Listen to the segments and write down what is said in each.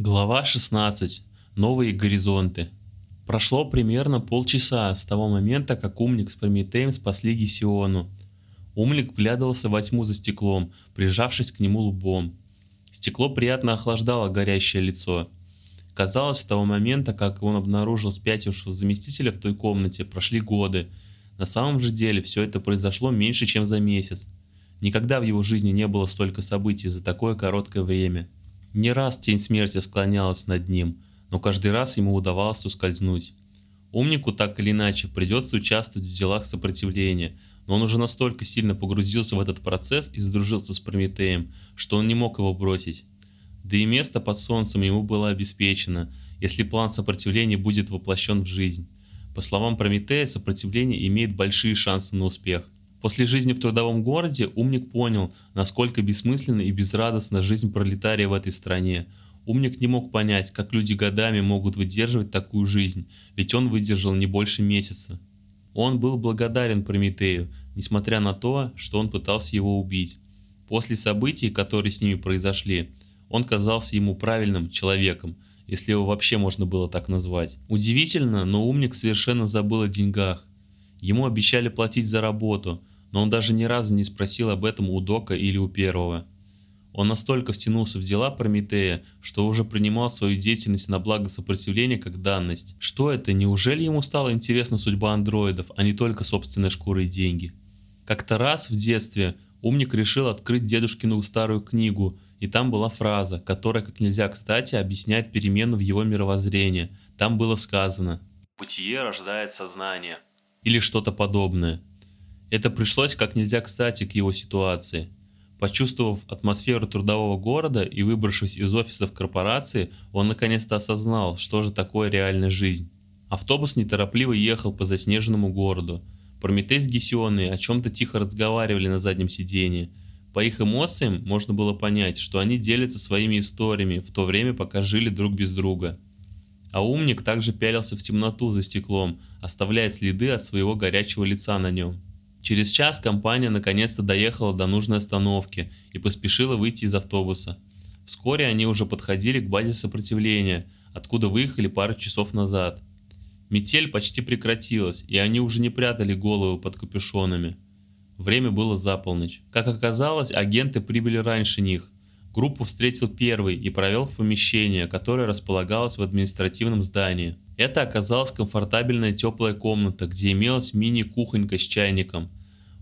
Глава 16. Новые горизонты. Прошло примерно полчаса с того момента, как Умник с Прометеем спасли Гесиону. Умник вглядывался во тьму за стеклом, прижавшись к нему лбом. Стекло приятно охлаждало горящее лицо. Казалось, с того момента, как он обнаружил спятившего заместителя в той комнате, прошли годы. На самом же деле все это произошло меньше, чем за месяц. Никогда в его жизни не было столько событий за такое короткое время. Не раз тень смерти склонялась над ним, но каждый раз ему удавалось ускользнуть. Умнику так или иначе придется участвовать в делах сопротивления, но он уже настолько сильно погрузился в этот процесс и сдружился с Прометеем, что он не мог его бросить. Да и место под солнцем ему было обеспечено, если план сопротивления будет воплощен в жизнь. По словам Прометея, сопротивление имеет большие шансы на успех. После жизни в трудовом городе умник понял, насколько бессмысленна и безрадостна жизнь пролетария в этой стране. Умник не мог понять, как люди годами могут выдерживать такую жизнь, ведь он выдержал не больше месяца. Он был благодарен Прометею, несмотря на то, что он пытался его убить. После событий, которые с ними произошли, он казался ему правильным человеком, если его вообще можно было так назвать. Удивительно, но умник совершенно забыл о деньгах. Ему обещали платить за работу, но он даже ни разу не спросил об этом у Дока или у первого. Он настолько втянулся в дела Прометея, что уже принимал свою деятельность на благо сопротивления как данность. Что это, неужели ему стала интересна судьба андроидов, а не только собственная шкура и деньги? Как-то раз в детстве умник решил открыть дедушкину старую книгу, и там была фраза, которая как нельзя кстати объясняет перемену в его мировоззрении. Там было сказано «Бытие рождает сознание» или что-то подобное. Это пришлось как нельзя кстати к его ситуации. Почувствовав атмосферу трудового города и выбравшись из офисов корпорации, он наконец-то осознал, что же такое реальная жизнь. Автобус неторопливо ехал по заснеженному городу. Прометей с Гесионой о чем-то тихо разговаривали на заднем сиденье. По их эмоциям можно было понять, что они делятся своими историями в то время, пока жили друг без друга. А умник также пялился в темноту за стеклом, оставляя следы от своего горячего лица на нем. Через час компания наконец-то доехала до нужной остановки и поспешила выйти из автобуса. Вскоре они уже подходили к базе сопротивления, откуда выехали пару часов назад. Метель почти прекратилась, и они уже не прятали голову под капюшонами. Время было за полночь. Как оказалось, агенты прибыли раньше них. Группу встретил первый и провел в помещение, которое располагалось в административном здании. Это оказалась комфортабельная теплая комната, где имелась мини-кухонька с чайником.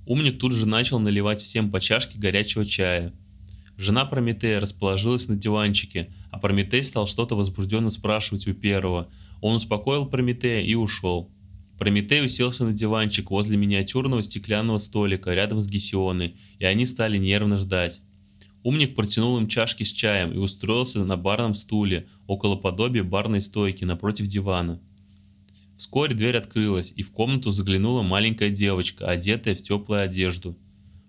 Умник тут же начал наливать всем по чашке горячего чая. Жена Прометея расположилась на диванчике, а Прометей стал что-то возбужденно спрашивать у первого. Он успокоил Прометея и ушел. Прометей уселся на диванчик возле миниатюрного стеклянного столика рядом с Гесионой, и они стали нервно ждать. Умник протянул им чашки с чаем и устроился на барном стуле около подобия барной стойки напротив дивана. Вскоре дверь открылась, и в комнату заглянула маленькая девочка, одетая в теплую одежду.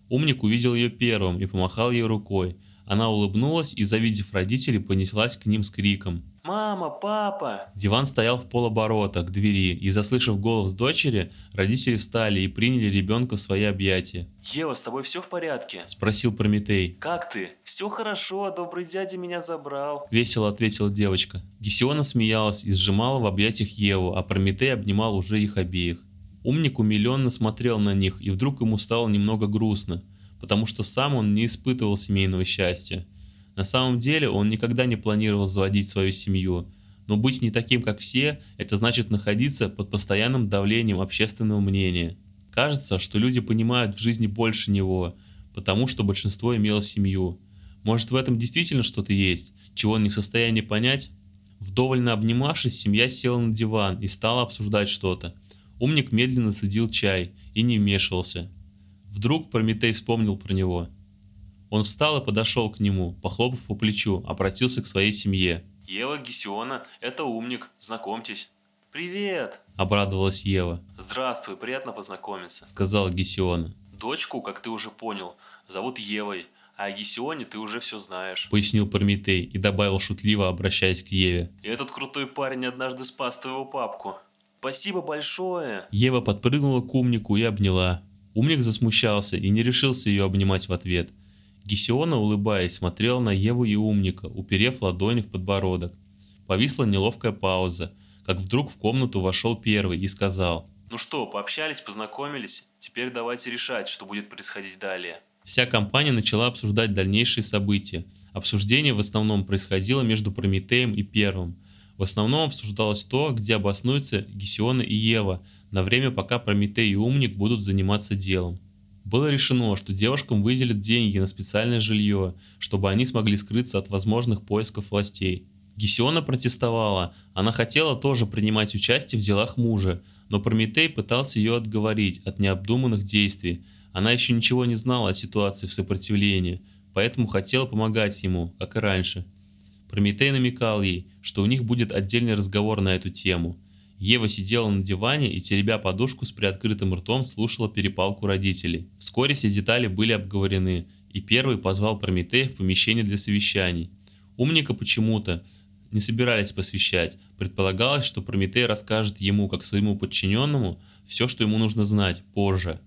Умник увидел ее первым и помахал ей рукой, она улыбнулась и, завидев родителей, понеслась к ним с криком. «Мама! Папа!» Диван стоял в полоборота к двери, и, заслышав голос дочери, родители встали и приняли ребенка в свои объятия. «Ева, с тобой все в порядке?» – спросил Прометей. «Как ты?» «Все хорошо, добрый дядя меня забрал», – весело ответила девочка. Гесиона смеялась и сжимала в объятиях Еву, а Прометей обнимал уже их обеих. Умник умиленно смотрел на них, и вдруг ему стало немного грустно – потому что сам он не испытывал семейного счастья. На самом деле он никогда не планировал заводить свою семью, но быть не таким, как все, это значит находиться под постоянным давлением общественного мнения. Кажется, что люди понимают в жизни больше него, потому что большинство имело семью. Может в этом действительно что-то есть, чего он не в состоянии понять? Вдоволь обнимавшись, семья села на диван и стала обсуждать что-то. Умник медленно садил чай и не вмешивался. Вдруг Прометей вспомнил про него. Он встал и подошел к нему, похлопав по плечу, обратился к своей семье. «Ева Гесиона, это умник, знакомьтесь». «Привет!» – обрадовалась Ева. «Здравствуй, приятно познакомиться», – сказала Гесиона. «Дочку, как ты уже понял, зовут Евой, а о Гесионе ты уже все знаешь», – пояснил Прометей и добавил шутливо, обращаясь к Еве. «И этот крутой парень однажды спас твоего папку. Спасибо большое!» Ева подпрыгнула к умнику и обняла. Умник засмущался и не решился ее обнимать в ответ. Гесиона, улыбаясь, смотрела на Еву и умника, уперев ладони в подбородок. Повисла неловкая пауза, как вдруг в комнату вошел первый и сказал «Ну что, пообщались, познакомились? Теперь давайте решать, что будет происходить далее». Вся компания начала обсуждать дальнейшие события. Обсуждение в основном происходило между Прометеем и Первым. В основном обсуждалось то, где обоснуются Гесиона и Ева, на время пока Прометей и Умник будут заниматься делом. Было решено, что девушкам выделят деньги на специальное жилье, чтобы они смогли скрыться от возможных поисков властей. Гесиона протестовала, она хотела тоже принимать участие в делах мужа, но Прометей пытался ее отговорить от необдуманных действий. Она еще ничего не знала о ситуации в сопротивлении, поэтому хотела помогать ему, как и раньше. Прометей намекал ей, что у них будет отдельный разговор на эту тему. Ева сидела на диване и, теребя подушку с приоткрытым ртом, слушала перепалку родителей. Вскоре все детали были обговорены, и первый позвал Прометея в помещение для совещаний. Умника почему-то не собирались посвящать. Предполагалось, что Прометей расскажет ему, как своему подчиненному, все, что ему нужно знать, позже.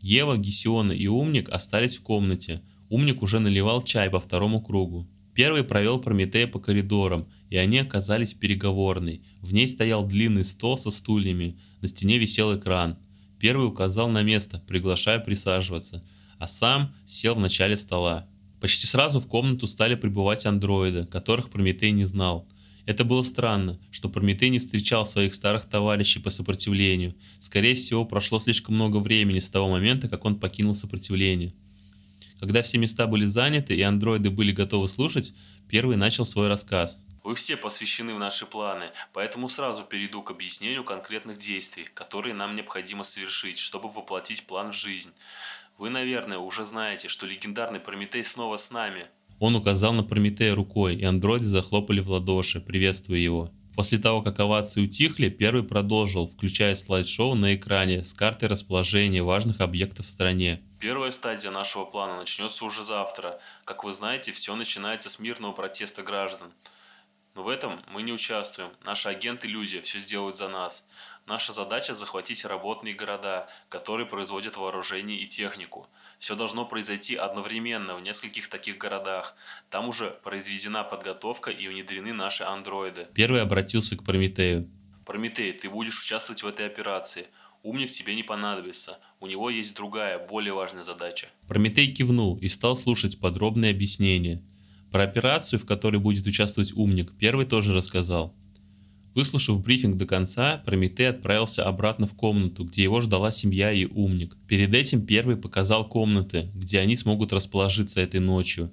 Ева, Гесиона и Умник остались в комнате. Умник уже наливал чай по второму кругу. Первый провел Прометея по коридорам, и они оказались переговорной. В ней стоял длинный стол со стульями, на стене висел экран. Первый указал на место, приглашая присаживаться, а сам сел в начале стола. Почти сразу в комнату стали прибывать андроиды, которых Прометей не знал. Это было странно, что Прометей не встречал своих старых товарищей по сопротивлению. Скорее всего, прошло слишком много времени с того момента, как он покинул сопротивление. Когда все места были заняты и андроиды были готовы слушать, первый начал свой рассказ. Вы все посвящены в наши планы, поэтому сразу перейду к объяснению конкретных действий, которые нам необходимо совершить, чтобы воплотить план в жизнь. Вы, наверное, уже знаете, что легендарный Прометей снова с нами. Он указал на Прометея рукой, и андроиды захлопали в ладоши, приветствуя его. После того, как овации утихли, первый продолжил, включая слайд-шоу на экране с картой расположения важных объектов в стране. Первая стадия нашего плана начнется уже завтра. Как вы знаете, все начинается с мирного протеста граждан. Но в этом мы не участвуем. Наши агенты-люди все сделают за нас. Наша задача захватить работные города, которые производят вооружение и технику. Все должно произойти одновременно в нескольких таких городах. Там уже произведена подготовка и внедрены наши андроиды. Первый обратился к Прометею. Прометей, ты будешь участвовать в этой операции. Умник тебе не понадобится. У него есть другая, более важная задача. Прометей кивнул и стал слушать подробные объяснения. Про операцию, в которой будет участвовать умник, первый тоже рассказал. Выслушав брифинг до конца, Прометей отправился обратно в комнату, где его ждала семья и умник. Перед этим первый показал комнаты, где они смогут расположиться этой ночью.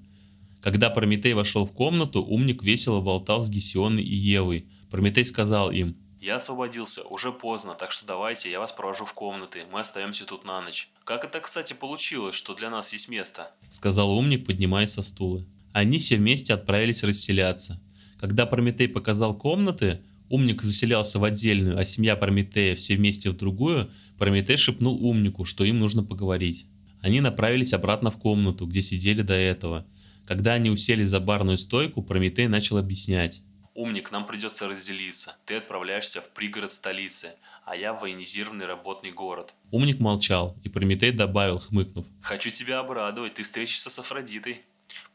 Когда Прометей вошел в комнату, умник весело болтал с Гесионой и Евой. Прометей сказал им, «Я освободился, уже поздно, так что давайте, я вас провожу в комнаты, мы остаемся тут на ночь». «Как это, кстати, получилось, что для нас есть место?» Сказал умник, поднимаясь со стула. Они все вместе отправились расселяться. Когда Прометей показал комнаты, Умник заселялся в отдельную, а семья Прометея все вместе в другую, Прометей шепнул умнику, что им нужно поговорить. Они направились обратно в комнату, где сидели до этого. Когда они усели за барную стойку, Прометей начал объяснять. «Умник, нам придется разделиться. Ты отправляешься в пригород столицы, а я в военизированный работный город». Умник молчал, и Прометей добавил, хмыкнув. «Хочу тебя обрадовать, ты встретишься с Афродитой».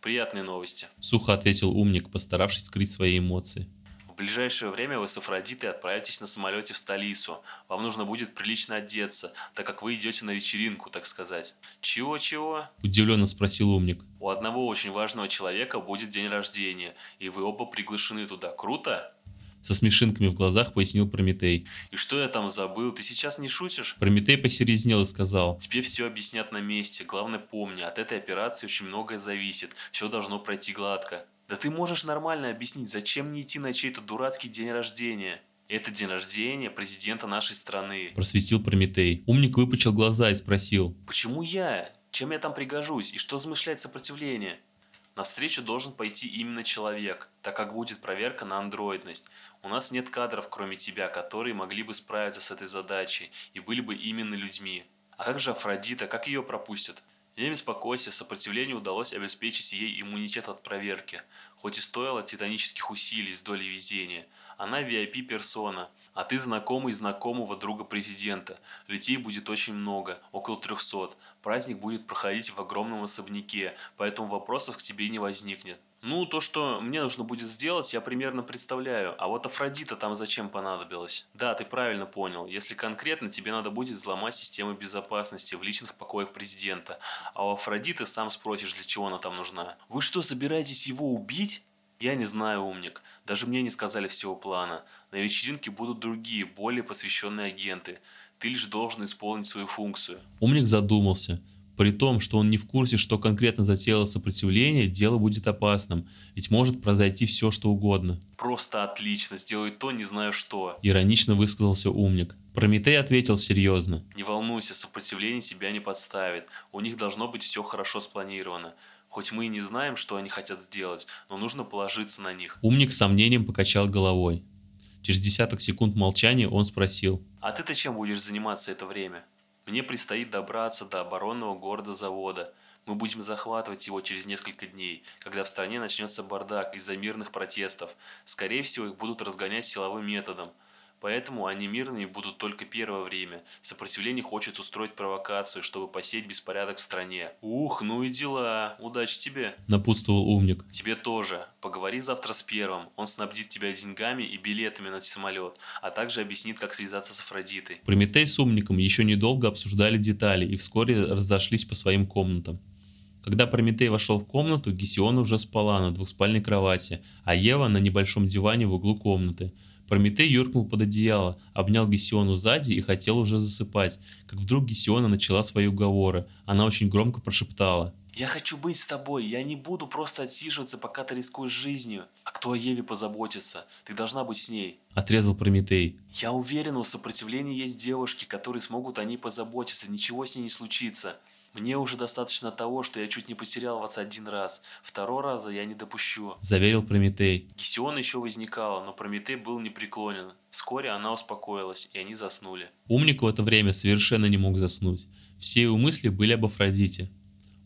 «Приятные новости», — сухо ответил умник, постаравшись скрыть свои эмоции. В ближайшее время вы с Афродитой отправитесь на самолете в столицу. Вам нужно будет прилично одеться, так как вы идете на вечеринку, так сказать. Чего-чего? Удивленно спросил умник. У одного очень важного человека будет день рождения, и вы оба приглашены туда. Круто? Со смешинками в глазах пояснил Прометей. «И что я там забыл? Ты сейчас не шутишь?» Прометей посерьезнел и сказал. «Тебе все объяснят на месте. Главное помни, от этой операции очень многое зависит. Все должно пройти гладко». Да ты можешь нормально объяснить, зачем не идти на чей-то дурацкий день рождения? Это день рождения президента нашей страны. Просвистел Прометей. Умник выпучил глаза и спросил. Почему я? Чем я там пригожусь? И что замышляет сопротивление? На встречу должен пойти именно человек, так как будет проверка на андроидность. У нас нет кадров, кроме тебя, которые могли бы справиться с этой задачей и были бы именно людьми. А как же Афродита, как ее пропустят? Не беспокойся, сопротивлению удалось обеспечить ей иммунитет от проверки, хоть и стоило титанических усилий с долей везения. Она VIP-персона, а ты знакомый знакомого друга президента. Людей будет очень много, около 300. Праздник будет проходить в огромном особняке, поэтому вопросов к тебе не возникнет. Ну, то, что мне нужно будет сделать, я примерно представляю. А вот Афродита там зачем понадобилась? Да, ты правильно понял. Если конкретно, тебе надо будет взломать систему безопасности в личных покоях президента. А у Афродиты сам спросишь, для чего она там нужна. Вы что, собираетесь его убить? Я не знаю, умник. Даже мне не сказали всего плана. На вечеринке будут другие, более посвященные агенты. Ты лишь должен исполнить свою функцию. Умник задумался. При том, что он не в курсе, что конкретно затеяло сопротивление, дело будет опасным, ведь может произойти все, что угодно. Просто отлично, сделай то, не знаю что. Иронично высказался умник. Прометей ответил серьезно. Не волнуйся, сопротивление тебя не подставит. У них должно быть все хорошо спланировано. Хоть мы и не знаем, что они хотят сделать, но нужно положиться на них. Умник с сомнением покачал головой. Через десяток секунд молчания он спросил. А ты-то чем будешь заниматься это время? Мне предстоит добраться до оборонного города завода. Мы будем захватывать его через несколько дней, когда в стране начнется бардак из-за мирных протестов. Скорее всего, их будут разгонять силовым методом. Поэтому они мирные будут только первое время. Сопротивление хочет устроить провокацию, чтобы посеять беспорядок в стране. Ух, ну и дела. Удачи тебе. Напутствовал умник. Тебе тоже. Поговори завтра с первым. Он снабдит тебя деньгами и билетами на самолет, а также объяснит, как связаться с Афродитой. Прометей с умником еще недолго обсуждали детали и вскоре разошлись по своим комнатам. Когда Прометей вошел в комнату, Гесиона уже спала на двухспальной кровати, а Ева на небольшом диване в углу комнаты – Прометей юркнул под одеяло, обнял Гесиону сзади и хотел уже засыпать, как вдруг Гесиона начала свои уговоры. Она очень громко прошептала. «Я хочу быть с тобой, я не буду просто отсиживаться, пока ты рискуешь жизнью. А кто о Еве позаботится? Ты должна быть с ней». Отрезал Прометей. «Я уверен, у сопротивления есть девушки, которые смогут о ней позаботиться, ничего с ней не случится. Мне уже достаточно того, что я чуть не потерял вас один раз. Второго раза я не допущу. Заверил Прометей. Гесион еще возникала, но Прометей был непреклонен. Вскоре она успокоилась, и они заснули. Умник в это время совершенно не мог заснуть. Все его мысли были об Афродите.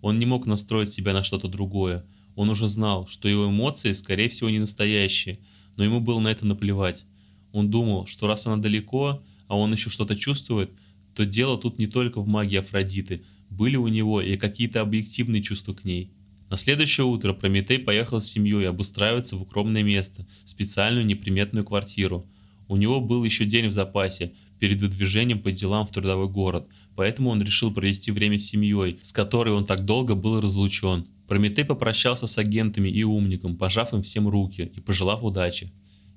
Он не мог настроить себя на что-то другое. Он уже знал, что его эмоции, скорее всего, не настоящие, но ему было на это наплевать. Он думал, что раз она далеко, а он еще что-то чувствует, то дело тут не только в магии Афродиты – были у него и какие-то объективные чувства к ней. На следующее утро Прометей поехал с семьей обустраиваться в укромное место, специальную неприметную квартиру. У него был еще день в запасе, перед выдвижением по делам в трудовой город, поэтому он решил провести время с семьей, с которой он так долго был разлучен. Прометей попрощался с агентами и умником, пожав им всем руки и пожелав удачи.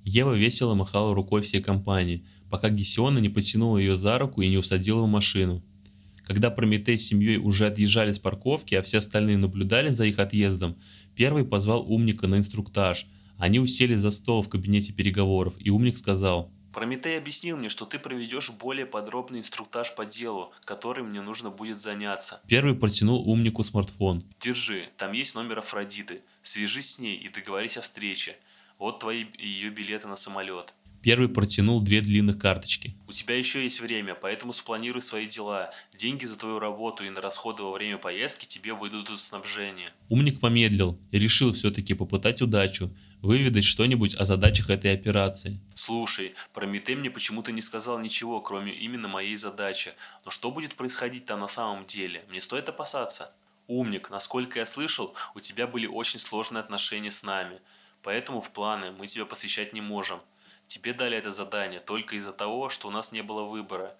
Ева весело махала рукой всей компании, пока Гесиона не потянула ее за руку и не усадила в машину. Когда Прометей с семьей уже отъезжали с парковки, а все остальные наблюдали за их отъездом, первый позвал умника на инструктаж. Они усели за стол в кабинете переговоров, и умник сказал Прометей объяснил мне, что ты проведешь более подробный инструктаж по делу, которым мне нужно будет заняться. Первый протянул умнику смартфон. Держи, там есть номер Афродиты. Свяжись с ней и договорись о встрече. Вот твои ее билеты на самолет. Первый протянул две длинных карточки. «У тебя еще есть время, поэтому спланируй свои дела. Деньги за твою работу и на расходы во время поездки тебе выдадут снабжение». Умник помедлил и решил все-таки попытать удачу, выведать что-нибудь о задачах этой операции. «Слушай, Прометей мне почему-то не сказал ничего, кроме именно моей задачи. Но что будет происходить там на самом деле? Мне стоит опасаться?» «Умник, насколько я слышал, у тебя были очень сложные отношения с нами, поэтому в планы мы тебя посвящать не можем». Тебе дали это задание только из-за того, что у нас не было выбора.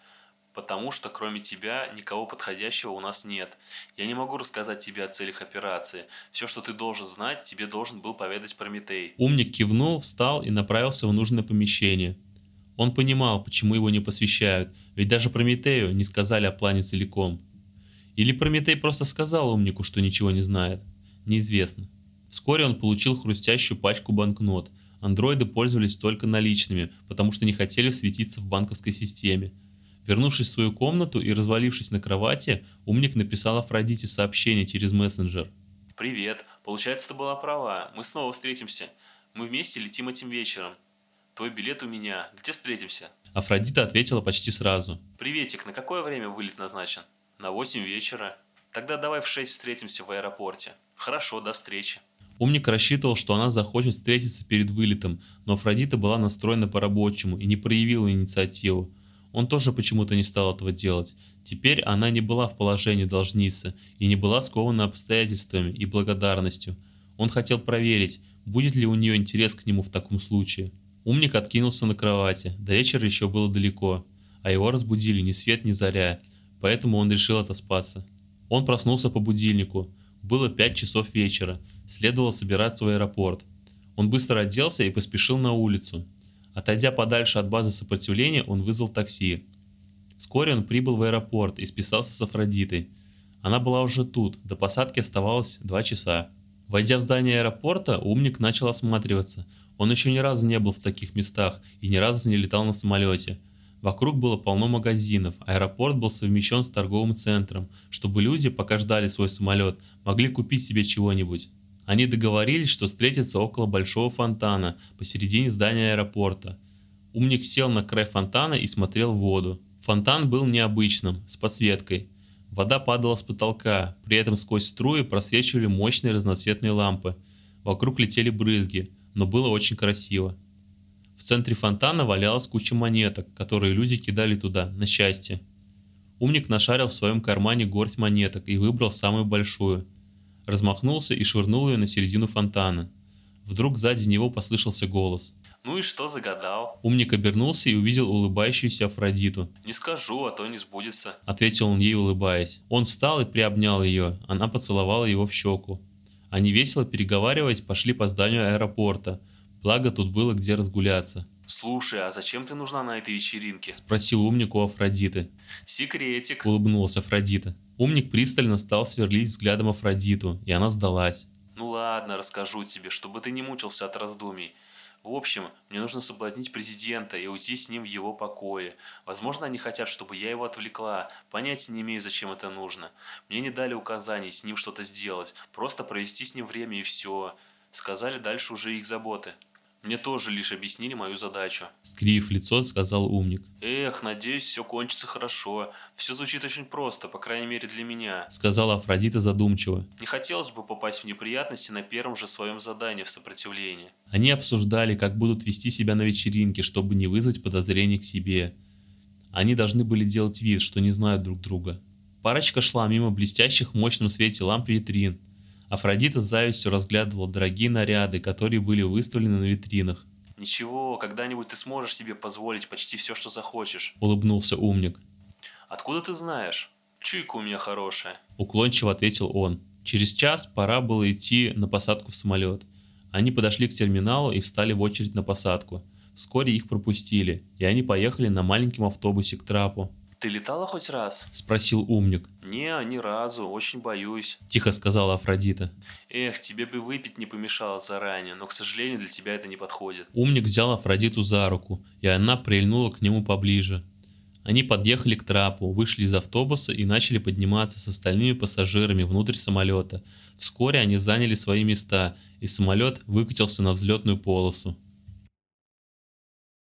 Потому что кроме тебя никого подходящего у нас нет. Я не могу рассказать тебе о целях операции. Все, что ты должен знать, тебе должен был поведать Прометей. Умник кивнул, встал и направился в нужное помещение. Он понимал, почему его не посвящают, ведь даже Прометею не сказали о плане целиком. Или Прометей просто сказал умнику, что ничего не знает. Неизвестно. Вскоре он получил хрустящую пачку банкнот – Андроиды пользовались только наличными, потому что не хотели светиться в банковской системе. Вернувшись в свою комнату и развалившись на кровати, умник написал Афродите сообщение через мессенджер. «Привет. Получается, ты была права. Мы снова встретимся. Мы вместе летим этим вечером. Твой билет у меня. Где встретимся?» Афродита ответила почти сразу. «Приветик. На какое время вылет назначен?» «На 8 вечера». Тогда давай в 6 встретимся в аэропорте. Хорошо, до встречи. Умник рассчитывал, что она захочет встретиться перед вылетом, но Афродита была настроена по-рабочему и не проявила инициативу. Он тоже почему-то не стал этого делать. Теперь она не была в положении должницы и не была скована обстоятельствами и благодарностью. Он хотел проверить, будет ли у нее интерес к нему в таком случае. Умник откинулся на кровати, до вечера еще было далеко, а его разбудили ни свет ни заря, поэтому он решил отоспаться. Он проснулся по будильнику. Было 5 часов вечера, следовало собираться в аэропорт. Он быстро оделся и поспешил на улицу. Отойдя подальше от базы сопротивления, он вызвал такси. Вскоре он прибыл в аэропорт и списался с Афродитой. Она была уже тут, до посадки оставалось 2 часа. Войдя в здание аэропорта, умник начал осматриваться. Он еще ни разу не был в таких местах и ни разу не летал на самолете. Вокруг было полно магазинов, аэропорт был совмещен с торговым центром, чтобы люди, пока ждали свой самолет, могли купить себе чего-нибудь. Они договорились, что встретятся около большого фонтана посередине здания аэропорта. Умник сел на край фонтана и смотрел в воду. Фонтан был необычным, с подсветкой. Вода падала с потолка, при этом сквозь струи просвечивали мощные разноцветные лампы. Вокруг летели брызги, но было очень красиво. В центре фонтана валялась куча монеток, которые люди кидали туда, на счастье. Умник нашарил в своем кармане горсть монеток и выбрал самую большую. Размахнулся и швырнул ее на середину фонтана. Вдруг сзади него послышался голос. «Ну и что загадал?» Умник обернулся и увидел улыбающуюся Афродиту. «Не скажу, а то не сбудется», — ответил он ей, улыбаясь. Он встал и приобнял ее. Она поцеловала его в щеку. Они весело переговариваясь пошли по зданию аэропорта, Благо тут было где разгуляться. «Слушай, а зачем ты нужна на этой вечеринке?» Спросил умник у Афродиты. «Секретик», улыбнулась Афродита. Умник пристально стал сверлить взглядом Афродиту, и она сдалась. «Ну ладно, расскажу тебе, чтобы ты не мучился от раздумий. В общем, мне нужно соблазнить президента и уйти с ним в его покое. Возможно, они хотят, чтобы я его отвлекла. Понятия не имею, зачем это нужно. Мне не дали указаний с ним что-то сделать. Просто провести с ним время и все. Сказали дальше уже их заботы. Мне тоже лишь объяснили мою задачу. Скрив лицо, сказал умник. Эх, надеюсь, все кончится хорошо. Все звучит очень просто, по крайней мере для меня. Сказала Афродита задумчиво. Не хотелось бы попасть в неприятности на первом же своем задании в сопротивлении. Они обсуждали, как будут вести себя на вечеринке, чтобы не вызвать подозрений к себе. Они должны были делать вид, что не знают друг друга. Парочка шла мимо блестящих в мощном свете ламп витрин. Афродита с завистью разглядывала дорогие наряды, которые были выставлены на витринах. «Ничего, когда-нибудь ты сможешь себе позволить почти все, что захочешь», — улыбнулся умник. «Откуда ты знаешь? Чуйка у меня хорошая», — уклончиво ответил он. Через час пора было идти на посадку в самолет. Они подошли к терминалу и встали в очередь на посадку. Вскоре их пропустили, и они поехали на маленьком автобусе к трапу. «Ты летала хоть раз?» – спросил умник. «Не, ни разу, очень боюсь», – тихо сказала Афродита. «Эх, тебе бы выпить не помешало заранее, но, к сожалению, для тебя это не подходит». Умник взял Афродиту за руку, и она прильнула к нему поближе. Они подъехали к трапу, вышли из автобуса и начали подниматься с остальными пассажирами внутрь самолета. Вскоре они заняли свои места, и самолет выкатился на взлетную полосу.